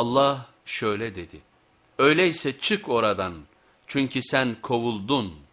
Allah şöyle dedi, öyleyse çık oradan çünkü sen kovuldun.''